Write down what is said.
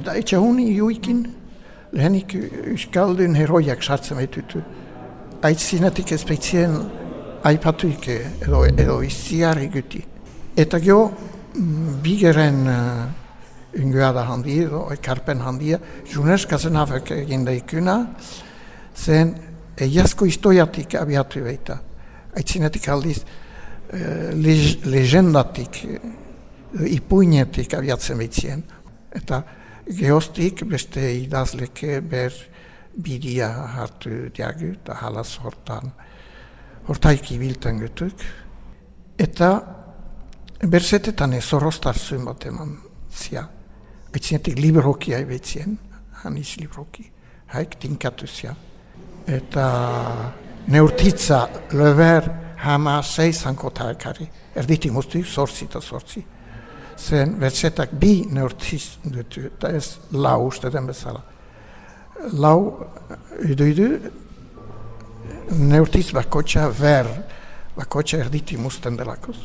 Eta etxe honi juikin, lehenik Euskaldun heroiak sartzen baitutu. Aitzinetik ez baitzien aipatuik edo, edo iziarri guti. Eta gio, mm, bigeren uh, ungoa da handi, edo ekarpen handia, junez kazen hafek egin daikuna, zen eiazko historiatik abiatu baita. Aitzinetik aldiz, uh, legendatik, uh, ipuinetik abiatzen baitzien. Eta Geostik beste idazleke ber bidia hartu diagu eta halaz hortan hortaik ibiltan gutuk. Eta berzetetan ez horrostar zuen bat eman zia. Aitzinetik libroki haibetzien, haniz libroki, haik tinkatu zia. Eta neurtitza leber hama seizanko taekari, erditik muztu zorzi eta zorzi zen betzetak bi neurtiz dutu, eta ez lau uste den bezala. Lau, idu idu, neurtiz bakotxa ver, bakotxa erditi musten delakoz.